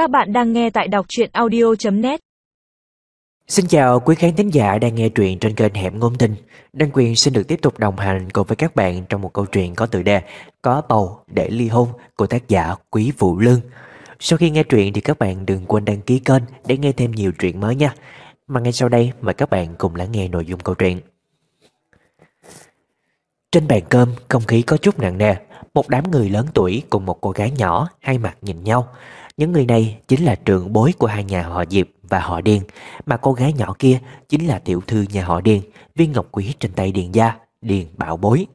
Các bạn đang nghe tại đọc truyện audio.net Xin chào quý khán thính giả đang nghe truyện trên kênh Hẻm Ngôn Tình. Đăng quyền xin được tiếp tục đồng hành cùng với các bạn trong một câu chuyện có tựa đề Có bầu để ly hôn của tác giả Quý Vũ Lương. Sau khi nghe truyện thì các bạn đừng quên đăng ký kênh để nghe thêm nhiều truyện mới nha. Mà ngay sau đây, mời các bạn cùng lắng nghe nội dung câu chuyện. Trên bàn cơm, không khí có chút nặng nề. Một đám người lớn tuổi cùng một cô gái nhỏ hai mặt nhìn nhau những người này chính là trưởng bối của hai nhà họ Diệp và họ Điền, mà cô gái nhỏ kia chính là tiểu thư nhà họ Điền, viên ngọc quý trên tay Điền gia, Điền bảo bối.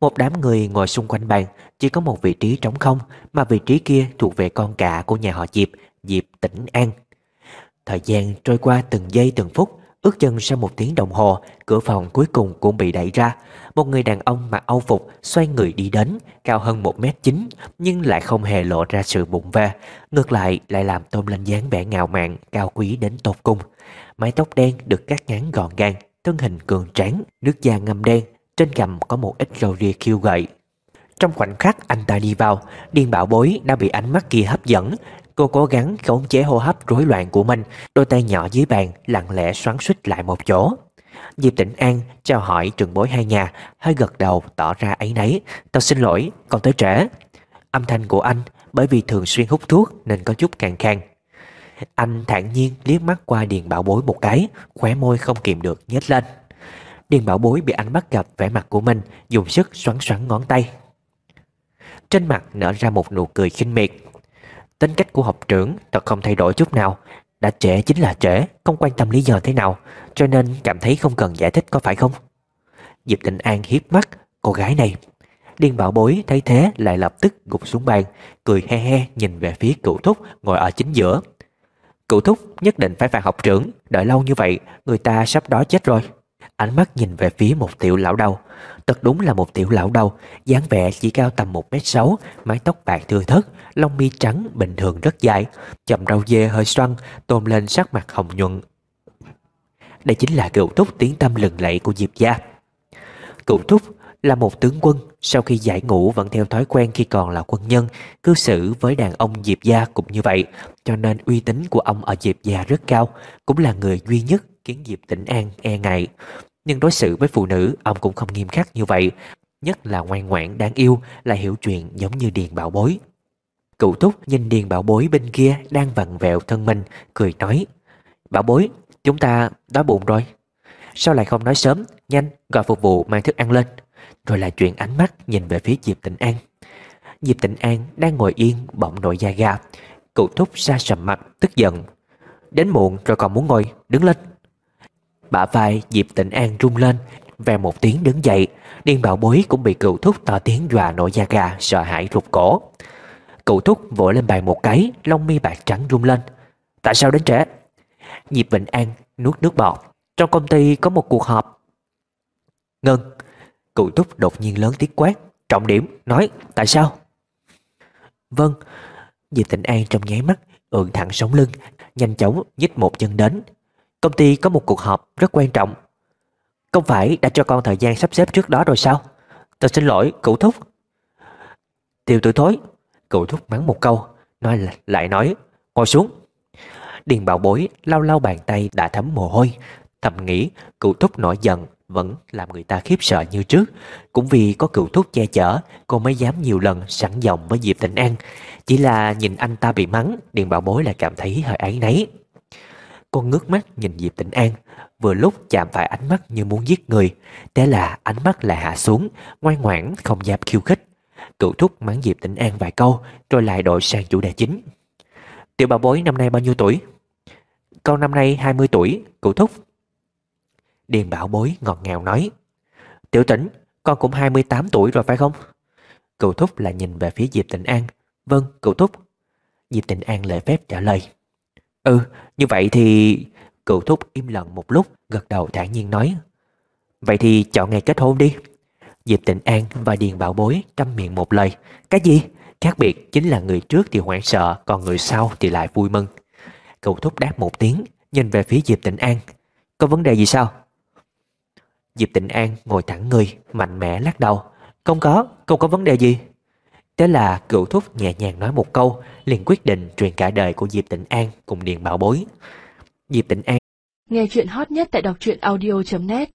Một đám người ngồi xung quanh bàn, chỉ có một vị trí trống không, mà vị trí kia thuộc về con cả của nhà họ Diệp, Diệp Tĩnh An. Thời gian trôi qua từng giây từng phút, ước chừng sau một tiếng đồng hồ, cửa phòng cuối cùng cũng bị đẩy ra. Một người đàn ông mặc âu phục xoay người đi đến, cao hơn 1m9 nhưng lại không hề lộ ra sự bụng ve. Ngược lại lại làm tôm lên dáng vẻ ngạo mạn, cao quý đến tột cung. Mái tóc đen được cắt ngắn gọn gàng, thân hình cường tráng, nước da ngâm đen, trên cằm có một ít râu ria khiêu gợi. Trong khoảnh khắc anh ta đi vào, Điên Bảo Bối đã bị ánh mắt kia hấp dẫn, Cô cố gắng khống chế hô hấp rối loạn của mình, đôi tay nhỏ dưới bàn lặng lẽ xoắn suýt lại một chỗ. Diệp Tĩnh An chào hỏi trường bối hai nhà, hơi gật đầu tỏ ra ấy nấy. Tao xin lỗi, còn tới trễ. Âm thanh của anh bởi vì thường xuyên hút thuốc nên có chút càng khang. Anh thản nhiên liếc mắt qua Điền Bảo Bối một cái, khóe môi không kìm được nhếch lên. Điền Bảo Bối bị anh bắt gặp vẻ mặt của mình, dùng sức xoắn xoắn ngón tay. Trên mặt nở ra một nụ cười khinh miệt. Tính cách của học trưởng thật không thay đổi chút nào, đã trễ chính là trễ, không quan tâm lý do thế nào, cho nên cảm thấy không cần giải thích có phải không? Diệp Tịnh An hiếp mắt, cô gái này. Điên bảo bối thấy thế lại lập tức gục xuống bàn, cười he he nhìn về phía cựu thúc ngồi ở chính giữa. Cựu thúc nhất định phải phạt học trưởng, đợi lâu như vậy, người ta sắp đó chết rồi. Ánh mắt nhìn về phía một tiểu lão đầu, Thật đúng là một tiểu lão đầu, dáng vẻ chỉ cao tầm 1m6, mái tóc bạc thưa thớt, lông mi trắng bình thường rất dài, chầm râu dê hơi xoăn, tôn lên sắc mặt hồng nhuận. Đây chính là cựu thúc tiếng tâm lừng lẫy của Diệp gia. Cựu thúc là một tướng quân, sau khi giải ngũ vẫn theo thói quen khi còn là quân nhân, cư xử với đàn ông Diệp gia cũng như vậy, cho nên uy tín của ông ở Diệp gia rất cao, cũng là người duy nhất khiến Diệp Tĩnh An e ngại. Nhưng đối xử với phụ nữ, Ông cũng không nghiêm khắc như vậy. Nhất là ngoan ngoãn, đáng yêu, Là hiểu chuyện giống như Điền Bảo Bối. Cựu Túc nhìn Điền Bảo Bối bên kia Đang vặn vẹo thân mình, Cười nói, Bảo Bối, chúng ta đói bụng rồi. Sao lại không nói sớm? Nhanh, gọi phục vụ mang thức ăn lên. Rồi lại chuyện ánh mắt nhìn về phía Diệp Tịnh An. Diệp Tịnh An đang ngồi yên, Bỗng nổi da gà. Cựu Túc ra sầm mặt, tức giận, Đến muộn rồi còn muốn ngồi, Đứng lên. Bả vai Diệp Tịnh An rung lên Về một tiếng đứng dậy. Điên bảo bối cũng bị cựu thúc to tiếng dọa nổi da gà, Sợ hãi rụt cổ. Cựu thúc vỗ lên bàn một cái, Lông mi bạc trắng rung lên. Tại sao đến trễ? Diệp Bình An nuốt nước bọt. Trong công ty có một cuộc họp. Ngân. Cựu thúc đột nhiên lớn tiếng quát. Trọng điểm, nói, tại sao? Vâng. Diệp Tịnh An trong nháy mắt ưỡn thẳng sống lưng, Nhanh chóng nhích một chân đến. Công ty có một cuộc họp rất quan trọng. Không phải đã cho con thời gian sắp xếp trước đó rồi sao? Tôi xin lỗi, cậu thúc. Tiêu tử thối, Cậu thúc mắng một câu, Nói lại nói, Ngồi xuống. Điền bảo bối lau lau bàn tay đã thấm mồ hôi, Thầm nghĩ cựu thúc nổi giận Vẫn làm người ta khiếp sợ như trước. Cũng vì có cựu thúc che chở, Cô mới dám nhiều lần sẵn giọng với Diệp Tịnh An. Chỉ là nhìn anh ta bị mắng, Điền bảo bối lại cảm thấy hơi áy nấy con ngước mắt nhìn Diệp Tĩnh An, Vừa lúc chạm phải ánh mắt như muốn giết người. Thế là ánh mắt lại hạ xuống, Ngoan ngoãn, không dám khiêu khích. Cựu thúc mắng Diệp Tĩnh An vài câu, Rồi lại đổi sang chủ đề chính. Tiểu bảo bối năm nay bao nhiêu tuổi? Con năm nay 20 tuổi, Cựu thúc. Điền bảo bối ngọt ngào nói. Tiểu tĩnh con cũng 28 tuổi rồi phải không? Cựu thúc lại nhìn về phía Diệp Tịnh An. Vâng cựu thúc. Diệp Tịnh An lời phép trả lời. Ừ, như vậy thì... Cựu thúc im lặng một lúc, gật đầu thản nhiên nói. Vậy thì chọn ngày kết hôn đi. Diệp Tịnh An và Điền Bảo Bối trăm miệng một lời. Cái gì? Khác biệt chính là người trước thì hoảng sợ, còn người sau thì lại vui mừng. Cựu thúc đáp một tiếng, nhìn về phía Diệp Tịnh An. Có vấn đề gì sao? Diệp Tịnh An ngồi thẳng người, mạnh mẽ lắc đầu. Không có, không có vấn đề gì. Thế là cựu thúc nhẹ nhàng nói một câu, liền quyết định truyền cả đời của Diệp Tịnh An cùng Điền Bảo Bối. Diệp Tịnh An Nghe chuyện hot nhất tại đọc truyện audio.net